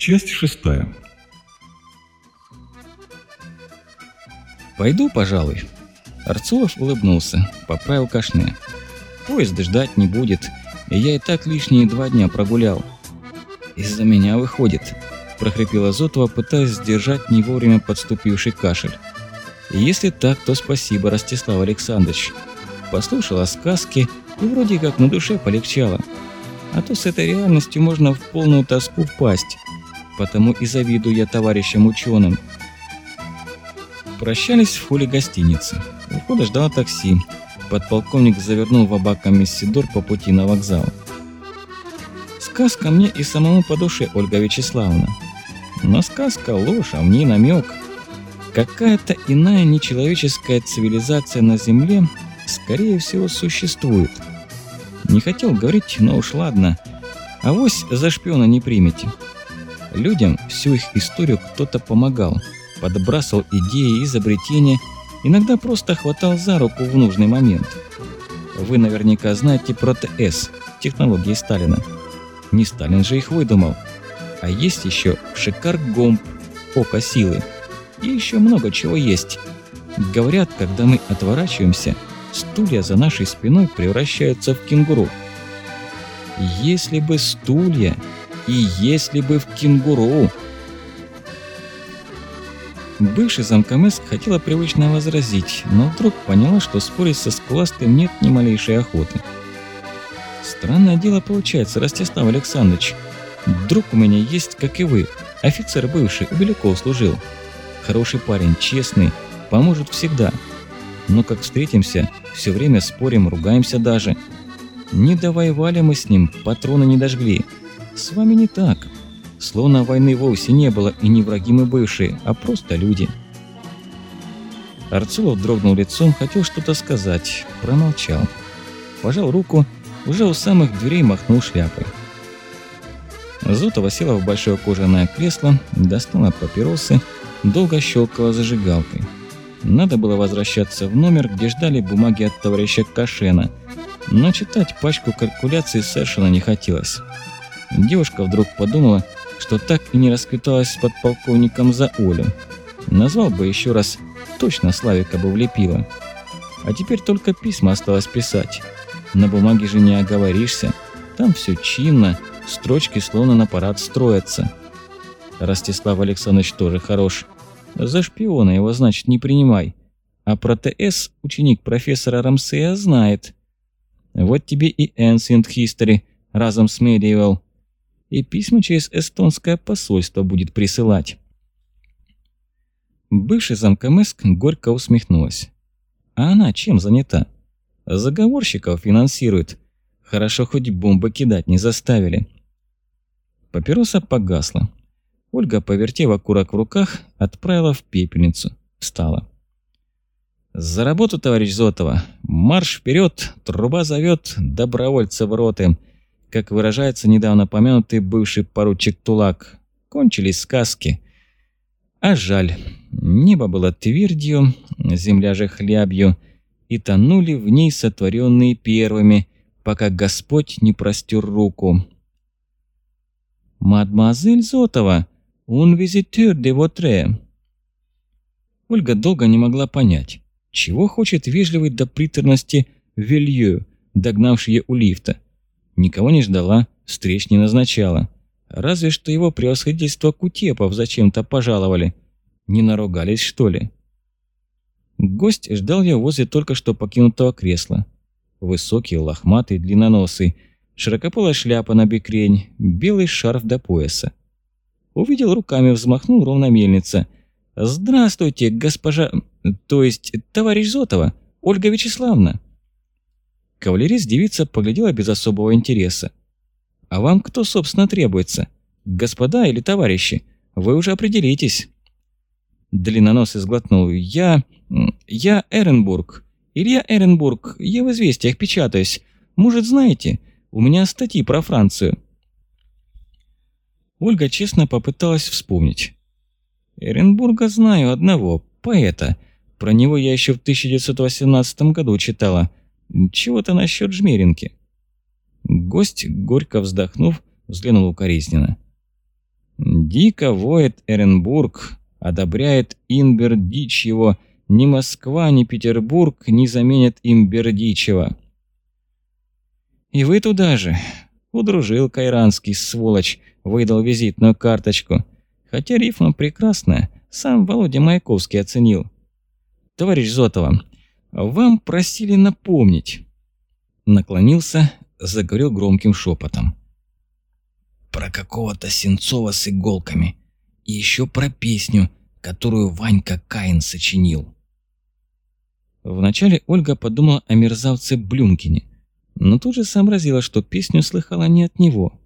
Часть шестая. «Пойду, пожалуй». Арцулов улыбнулся, поправил кашне. «Поезд ждать не будет, и я и так лишние два дня прогулял». «Из-за меня выходит», – прохрипела Зотова, пытаясь сдержать не вовремя подступивший кашель. «Если так, то спасибо, Ростислав Александрович. Послушала сказки, и вроде как на душе полегчало. А то с этой реальностью можно в полную тоску впасть. Потому и завидую я товарищам ученым. Прощались в холле гостиницы. У входа ждало такси. Подполковник завернул в Абака-Мессидор по пути на вокзал. Сказка мне и самому по душе, Ольга Вячеславовна. Но сказка ложь, а мне намек. Какая-то иная нечеловеческая цивилизация на Земле, скорее всего, существует. Не хотел говорить, но уж ладно. Авось за шпиона не примете. Людям всю их историю кто-то помогал подбрасывал идеи, изобретения, иногда просто хватал за руку в нужный момент. Вы наверняка знаете про ТС, технологии Сталина. Не Сталин же их выдумал. А есть еще Шикар-Гомб, Око Силы. И еще много чего есть. Говорят, когда мы отворачиваемся, стулья за нашей спиной превращаются в кенгуру. Если бы стулья и если бы в кенгуру, Бывший замкомыс хотела привычно возразить, но вдруг поняла, что спорить со скуластым нет ни малейшей охоты. Странное дело получается, Ростислав Александрович. Друг у меня есть, как и вы. Офицер бывший, у Беляков служил. Хороший парень, честный, поможет всегда. Но как встретимся, все время спорим, ругаемся даже. Не довоевали мы с ним, патроны не дожгли. С вами не так. Словно войны вовсе не было, и не враги мы бывшие, а просто люди. Арцулов дрогнул лицом, хотел что-то сказать, промолчал. Пожал руку, уже у самых дверей махнул шляпой. Зотова села в большое кожаное кресло, достала папиросы, долго щелкала зажигалкой. Надо было возвращаться в номер, где ждали бумаги от товарища Кашена, но читать пачку калькуляций совершенно не хотелось. Девушка вдруг подумала, что так и не расквиталась с подполковником за Олю. Назвал бы еще раз, точно Славика бы влепила. А теперь только письма осталось писать. На бумаге же не оговоришься. Там все чинно, строчки словно на парад строятся. Ростислав Александрович тоже хорош. За шпиона его, значит, не принимай. А про ТС ученик профессора Рамсея знает. Вот тебе и Ancient History разом с Medieval и письма через эстонское посольство будет присылать. Бывший замкомыск горько усмехнулась. А она чем занята? Заговорщиков финансирует. Хорошо, хоть бомбы кидать не заставили. Папироса погасла. Ольга, повертев окурок в руках, отправила в пепельницу. Встала. «За работу, товарищ Зотова! Марш вперед! Труба зовет добровольцев роты!» Как выражается недавно помянутый бывший поручик Тулак. Кончились сказки. А жаль, небо было твердью, земля же хлябью, и тонули в ней сотворенные первыми, пока Господь не простер руку. «Мадемуазель Зотова, un visiteur de votre...» Ольга долго не могла понять, чего хочет вежливый до приторности Вилью, догнавший ее у лифта. Никого не ждала, встреч не назначала. Разве что его превосходительство Кутепов зачем-то пожаловали. Не наругались, что ли? Гость ждал ее возле только что покинутого кресла. Высокий, лохматый, длинноносый, широкополая шляпа на бекрень, белый шарф до пояса. Увидел руками, взмахнул ровно мельница. «Здравствуйте, госпожа... то есть товарищ Зотова, Ольга Вячеславовна!» Кавалерист-девица поглядела без особого интереса. «А вам кто, собственно, требуется? Господа или товарищи? Вы уже определитесь». Длинноносый сглотнул. «Я... я Эренбург. Илья Эренбург. Я в известиях печатаюсь. Может, знаете? У меня статьи про Францию». Ольга честно попыталась вспомнить. «Эренбурга знаю одного, поэта. Про него я еще в 1918 году читала. Чего-то насчет жмеринки. Гость, горько вздохнув, взглянул укоризненно. Дико воет Эренбург, одобряет Инбер его, ни Москва, ни Петербург не заменят им. И вы туда же. Удружил Кайранский, сволочь, выдал визитную карточку. Хотя рифма прекрасная, сам Володя Маяковский оценил. Товарищ Зотова, вам просили напомнить. Наклонился, заговорил громким шепотом. Про какого-то Сенцова с иголками. И еще про песню, которую Ванька Каин сочинил. Вначале Ольга подумала о мерзавце Блюмкине, но тут же сообразила, что песню слыхала не от него.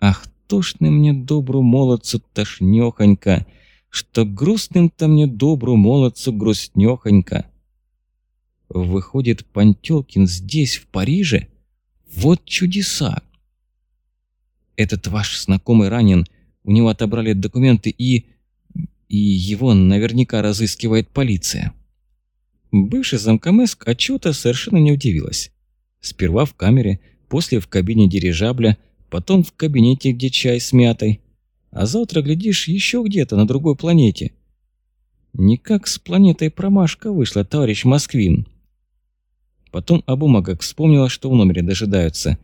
«Ах, тошны мне добру молодцу тошнёхонько, что грустным-то мне добру молодцу грустнёхонько». Выходит, Пантёлкин здесь, в Париже? Вот чудеса! Этот ваш знакомый ранен, у него отобрали документы и... И его наверняка разыскивает полиция. Бывший замкомеск отчета совершенно не удивилась. Сперва в камере, после в кабине дирижабля, потом в кабинете, где чай с мятой. А завтра, глядишь, еще где-то на другой планете. Никак с планетой промашка вышла, товарищ Москвин. Потом Абумагак вспомнила, что в номере дожидаются.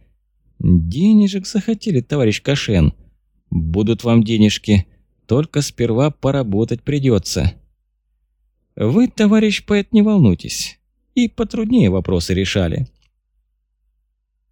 «Денежек захотели, товарищ Кашен. Будут вам денежки, только сперва поработать придется. Вы, товарищ поэт, не волнуйтесь. И потруднее вопросы решали.